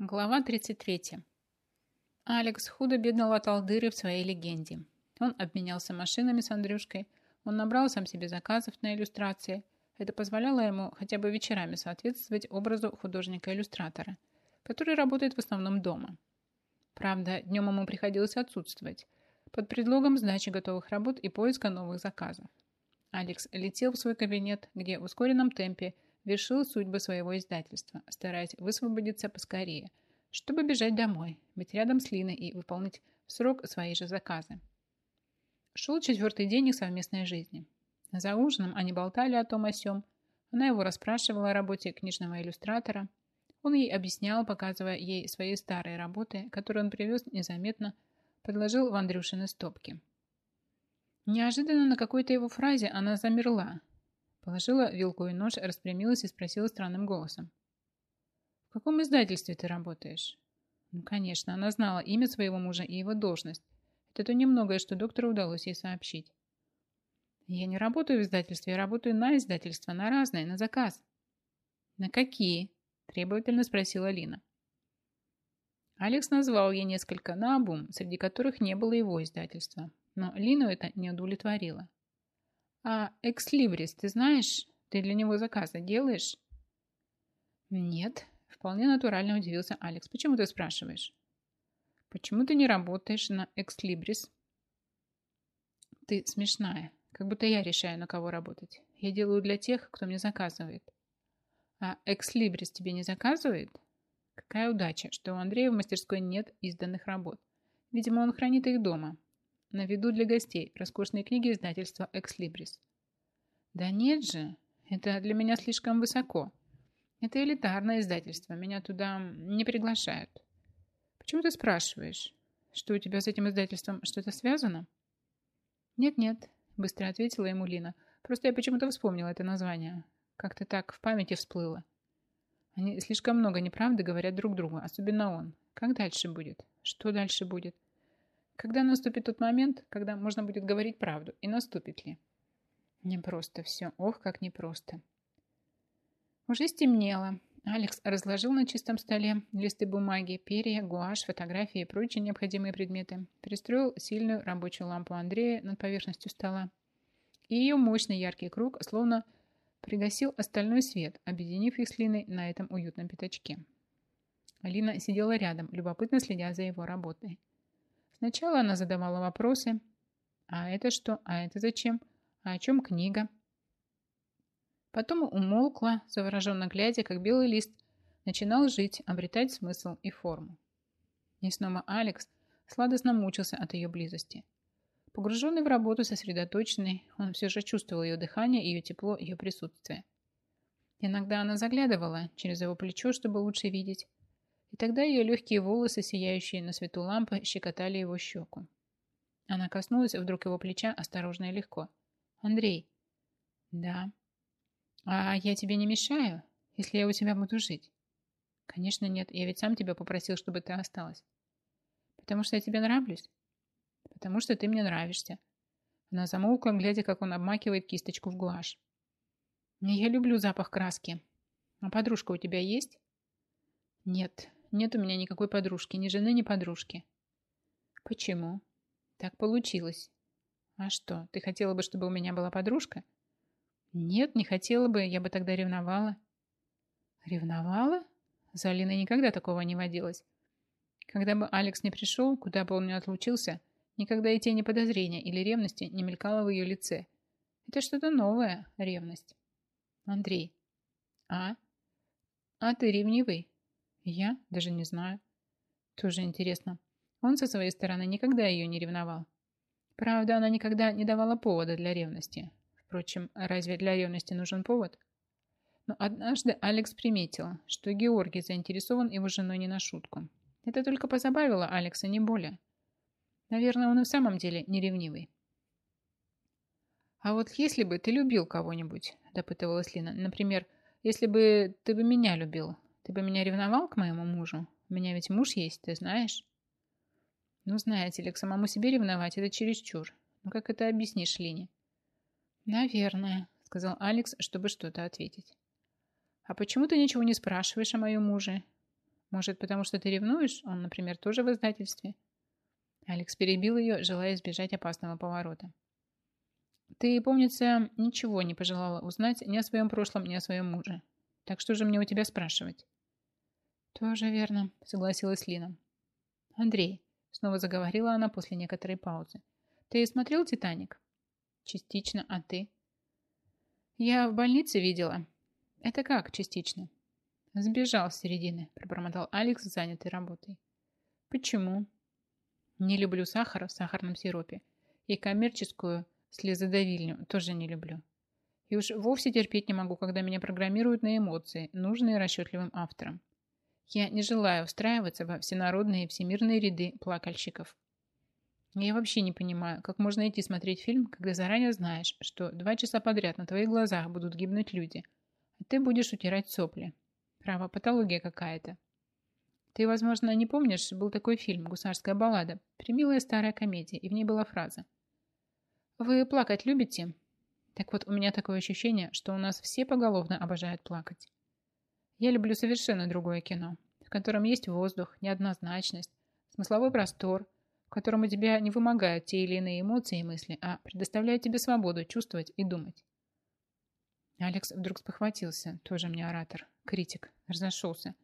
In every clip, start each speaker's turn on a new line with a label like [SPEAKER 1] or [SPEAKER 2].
[SPEAKER 1] Глава 33. Алекс худо-бедно латал дыры в своей легенде. Он обменялся машинами с Андрюшкой, он набрал сам себе заказов на иллюстрации. Это позволяло ему хотя бы вечерами соответствовать образу художника-иллюстратора, который работает в основном дома. Правда, днем ему приходилось отсутствовать, под предлогом сдачи готовых работ и поиска новых заказов. Алекс летел в свой кабинет, где в ускоренном темпе вершил судьбы своего издательства, стараясь высвободиться поскорее, чтобы бежать домой, быть рядом с Линой и выполнить срок свои же заказы. Шел четвертый день их совместной жизни. За ужином они болтали о том о сём. Она его расспрашивала о работе книжного иллюстратора. Он ей объяснял, показывая ей свои старые работы, которые он привез незаметно, подложил в Андрюшины стопки. Неожиданно на какой-то его фразе она замерла, Положила вилку и нож, распрямилась и спросила странным голосом. «В каком издательстве ты работаешь?» Ну, конечно, она знала имя своего мужа и его должность. Это то немногое, что доктору удалось ей сообщить. «Я не работаю в издательстве, я работаю на издательство, на разные, на заказ». «На какие?» – требовательно спросила Лина. Алекс назвал ей несколько наобум, среди которых не было его издательства. Но Лину это не удовлетворило. А экслибрис, ты знаешь? Ты для него заказы делаешь? Нет. Вполне натурально удивился Алекс. Почему ты спрашиваешь? Почему ты не работаешь на экслибрис? Ты смешная. Как будто я решаю, на кого работать. Я делаю для тех, кто мне заказывает. А экслибрис тебе не заказывает? Какая удача, что у Андрея в мастерской нет изданных работ. Видимо, он хранит их дома, на виду для гостей роскошные книги издательства «Экслибрис». Да нет же, это для меня слишком высоко. Это элитарное издательство, меня туда не приглашают. Почему ты спрашиваешь? Что у тебя с этим издательством что-то связано? Нет-нет, быстро ответила ему Лина. Просто я почему-то вспомнила это название. Как-то так в памяти всплыло. Они слишком много неправды говорят друг другу, особенно он. Как дальше будет? Что дальше будет? Когда наступит тот момент, когда можно будет говорить правду, и наступит ли? Непросто все. Ох, как непросто. Уже стемнело. Алекс разложил на чистом столе листы бумаги, перья, гуашь, фотографии и прочие необходимые предметы. Пристроил сильную рабочую лампу Андрея над поверхностью стола. И ее мощный яркий круг словно пригасил остальной свет, объединив их с Линой на этом уютном пятачке. Алина сидела рядом, любопытно следя за его работой. Сначала она задавала вопросы. А это что? А это зачем? А о чем книга? Потом умолкла, завороженно глядя, как белый лист начинал жить, обретать смысл и форму. И снова Алекс сладостно мучился от ее близости. Погруженный в работу, сосредоточенный, он все же чувствовал ее дыхание, ее тепло, ее присутствие. Иногда она заглядывала через его плечо, чтобы лучше видеть, и тогда ее легкие волосы, сияющие на свету лампы, щекотали его щеку. Она коснулась вдруг его плеча осторожно и легко. «Андрей». «Да». «А я тебе не мешаю, если я у тебя буду жить?» «Конечно нет, я ведь сам тебя попросил, чтобы ты осталась». «Потому что я тебе нравлюсь?» «Потому что ты мне нравишься». Она замолкла, глядя, как он обмакивает кисточку в гуашь. «Я люблю запах краски. А подружка у тебя есть?» «Нет, нет у меня никакой подружки, ни жены, ни подружки. Почему? Так получилось. А что, ты хотела бы, чтобы у меня была подружка? Нет, не хотела бы, я бы тогда ревновала. Ревновала? За Алиной никогда такого не водилось. Когда бы Алекс не пришел, куда бы он ни отлучился, никогда и тени подозрения или ревности не мелькало в ее лице. Это что-то новое, ревность. Андрей. А? А ты ревнивый? Я? Даже не знаю. Тоже интересно. Он со своей стороны никогда ее не ревновал. Правда, она никогда не давала повода для ревности. Впрочем, разве для ревности нужен повод? Но однажды Алекс приметил, что Георгий заинтересован его женой не на шутку. Это только позабавило Алекса, не более. Наверное, он и в самом деле не ревнивый. «А вот если бы ты любил кого-нибудь», – допытывалась Лина, – «например, если бы ты бы меня любил, ты бы меня ревновал к моему мужу? У меня ведь муж есть, ты знаешь? Ну, знаете ли, к самому себе ревновать – это чересчур. Ну, как это объяснишь Лине? Наверное, сказал Алекс, чтобы что-то ответить. А почему ты ничего не спрашиваешь о моем муже? Может, потому что ты ревнуешь? Он, например, тоже в издательстве?» Алекс перебил ее, желая избежать опасного поворота. «Ты, помнится, ничего не пожелала узнать ни о своем прошлом, ни о своем муже. Так что же мне у тебя спрашивать?» «Тоже верно», — согласилась Лина. «Андрей», — снова заговорила она после некоторой паузы, — «ты смотрел «Титаник»?» «Частично, а ты?» «Я в больнице видела». «Это как частично?» «Сбежал с середины», — пробормотал Алекс, занятый работой. «Почему?» «Не люблю сахар в сахарном сиропе. И коммерческую слезодавильню тоже не люблю. И уж вовсе терпеть не могу, когда меня программируют на эмоции, нужные расчетливым авторам. Я не желаю устраиваться во всенародные и всемирные ряды плакальщиков. Я вообще не понимаю, как можно идти смотреть фильм, когда заранее знаешь, что два часа подряд на твоих глазах будут гибнуть люди, а ты будешь утирать сопли. Право, патология какая-то. Ты, возможно, не помнишь, был такой фильм «Гусарская баллада», примилая старая комедия, и в ней была фраза «Вы плакать любите?» Так вот, у меня такое ощущение, что у нас все поголовно обожают плакать. Я люблю совершенно другое кино, в котором есть воздух, неоднозначность, смысловой простор, в котором у тебя не вымогают те или иные эмоции и мысли, а предоставляют тебе свободу чувствовать и думать. Алекс вдруг спохватился, тоже мне оратор, критик, разошелся.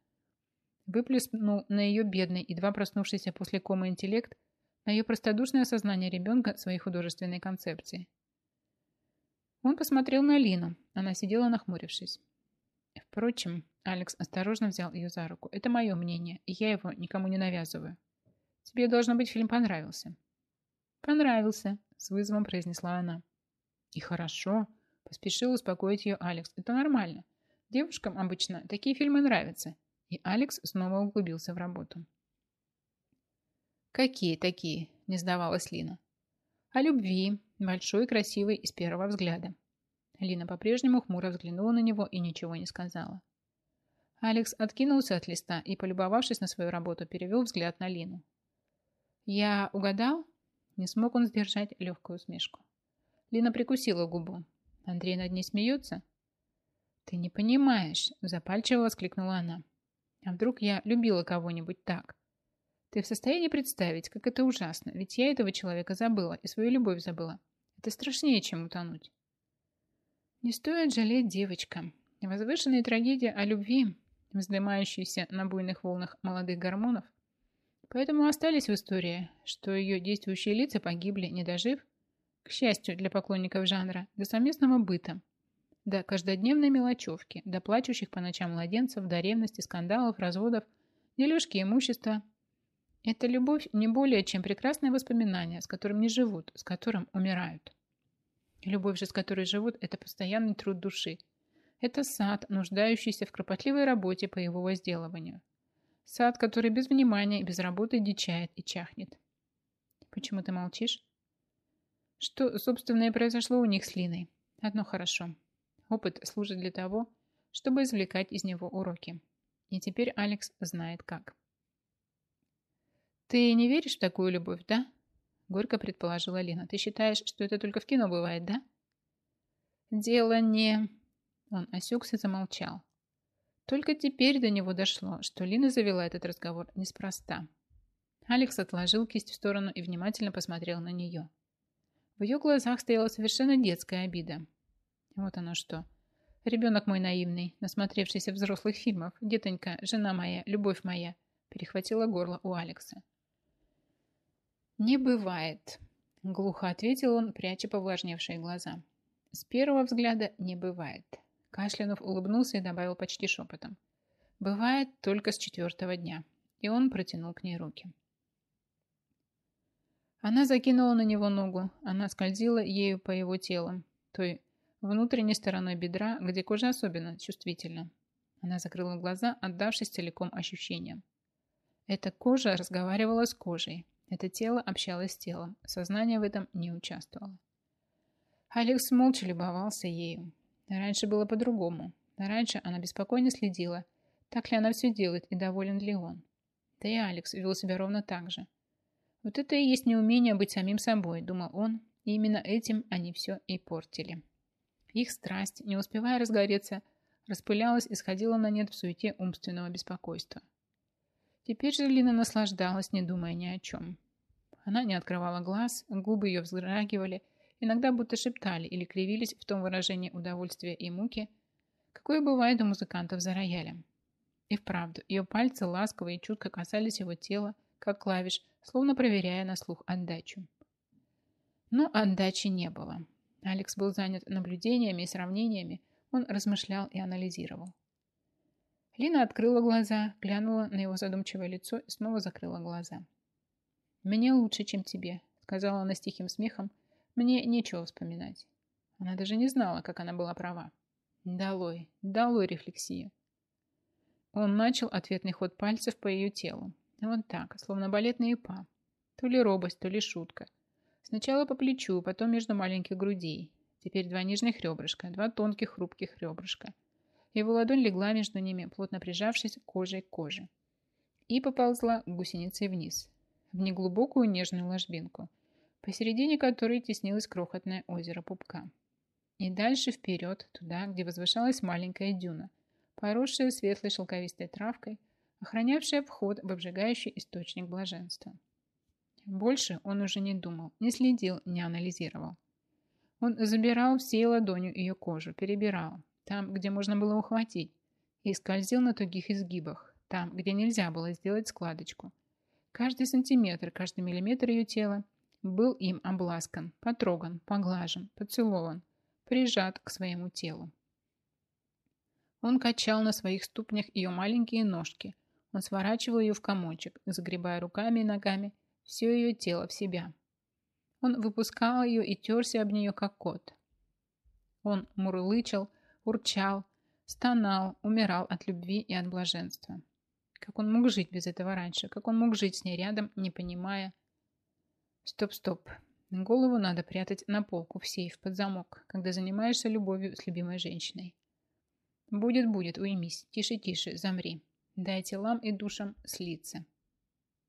[SPEAKER 1] Выплеснул на ее бедный, едва проснувшийся после комы интеллект, на ее простодушное осознание ребенка своей художественной концепции. Он посмотрел на Лину, она сидела нахмурившись. Впрочем, Алекс осторожно взял ее за руку. Это мое мнение, и я его никому не навязываю. Тебе, должно быть, фильм понравился. Понравился, с вызовом произнесла она. И хорошо, Поспешил успокоить ее Алекс. Это нормально. Девушкам обычно такие фильмы нравятся. И Алекс снова углубился в работу. «Какие такие?» – не сдавалась Лина. «О любви, большой красивой и с первого взгляда». Лина по-прежнему хмуро взглянула на него и ничего не сказала. Алекс откинулся от листа и, полюбовавшись на свою работу, перевел взгляд на Лину. «Я угадал?» Не смог он сдержать легкую усмешку. Лина прикусила губу. Андрей над ней смеется? Ты не понимаешь, запальчиво воскликнула она. А вдруг я любила кого-нибудь так? Ты в состоянии представить, как это ужасно, ведь я этого человека забыла и свою любовь забыла. Это страшнее, чем утонуть. Не стоит жалеть девочка. Возвышенная трагедия о любви, вздымающейся на буйных волнах молодых гормонов, поэтому остались в истории, что ее действующие лица погибли, не дожив к счастью для поклонников жанра, до совместного быта, до каждодневной мелочевки, до плачущих по ночам младенцев, до ревности, скандалов, разводов, дележки имущества. Это любовь не более, чем прекрасное воспоминание, с которым не живут, с которым умирают. Любовь же, с которой живут, это постоянный труд души. Это сад, нуждающийся в кропотливой работе по его возделыванию. Сад, который без внимания и без работы дичает и чахнет. Почему ты молчишь? Что, собственно, и произошло у них с Линой. Одно хорошо. Опыт служит для того, чтобы извлекать из него уроки. И теперь Алекс знает как. «Ты не веришь в такую любовь, да?» Горько предположила Лина. «Ты считаешь, что это только в кино бывает, да?» «Дело не...» Он осекся и замолчал. Только теперь до него дошло, что Лина завела этот разговор неспроста. Алекс отложил кисть в сторону и внимательно посмотрел на нее. В ее глазах стояла совершенно детская обида. Вот оно что. Ребенок мой наивный, насмотревшийся взрослых фильмов, детонька, жена моя, любовь моя, перехватила горло у Алекса. «Не бывает», — глухо ответил он, пряча повлажневшие глаза. «С первого взгляда не бывает». Кашлянув улыбнулся и добавил почти шепотом. «Бывает только с четвертого дня». И он протянул к ней руки. Она закинула на него ногу, она скользила ею по его телу, той внутренней стороной бедра, где кожа особенно чувствительна. Она закрыла глаза, отдавшись целиком ощущениям. Эта кожа разговаривала с кожей, это тело общалось с телом, сознание в этом не участвовало. Алекс молча любовался ею. Раньше было по-другому. Раньше она беспокойно следила, так ли она все делает и доволен ли он. Да и Алекс вел себя ровно так же – вот это и есть неумение быть самим собой, думал он, и именно этим они все и портили. Их страсть, не успевая разгореться, распылялась и сходила на нет в суете умственного беспокойства. Теперь же Лина наслаждалась, не думая ни о чем. Она не открывала глаз, губы ее вздрагивали, иногда будто шептали или кривились в том выражении удовольствия и муки, какое бывает у музыкантов за роялем. И вправду, ее пальцы ласково и чутко касались его тела, как клавиш, словно проверяя на слух отдачу. Но отдачи не было. Алекс был занят наблюдениями и сравнениями, он размышлял и анализировал. Лина открыла глаза, глянула на его задумчивое лицо и снова закрыла глаза. «Мне лучше, чем тебе», — сказала она с тихим смехом. «Мне нечего вспоминать». Она даже не знала, как она была права. Долой, долой рефлексию. Он начал ответный ход пальцев по ее телу. Вот так, словно балетный па. То ли робость, то ли шутка. Сначала по плечу, потом между маленьких грудей. Теперь два нижних ребрышка, два тонких хрупких ребрышка. Его ладонь легла между ними, плотно прижавшись кожей к коже. И поползла гусеницей вниз, в неглубокую нежную ложбинку, посередине которой теснилось крохотное озеро пупка. И дальше вперед, туда, где возвышалась маленькая дюна, поросшая светлой шелковистой травкой, охранявшая вход в обжигающий источник блаженства. Больше он уже не думал, не следил, не анализировал. Он забирал всей ладонью ее кожу, перебирал, там, где можно было ухватить, и скользил на тугих изгибах, там, где нельзя было сделать складочку. Каждый сантиметр, каждый миллиметр ее тела был им обласкан, потроган, поглажен, поцелован, прижат к своему телу. Он качал на своих ступнях ее маленькие ножки, он сворачивал ее в комочек, загребая руками и ногами все ее тело в себя. Он выпускал ее и терся об нее, как кот. Он мурлычал, урчал, стонал, умирал от любви и от блаженства. Как он мог жить без этого раньше? Как он мог жить с ней рядом, не понимая? Стоп, стоп. Голову надо прятать на полку в сейф под замок, когда занимаешься любовью с любимой женщиной. Будет, будет, уймись. Тише, тише, замри. Дай телам и душам слиться.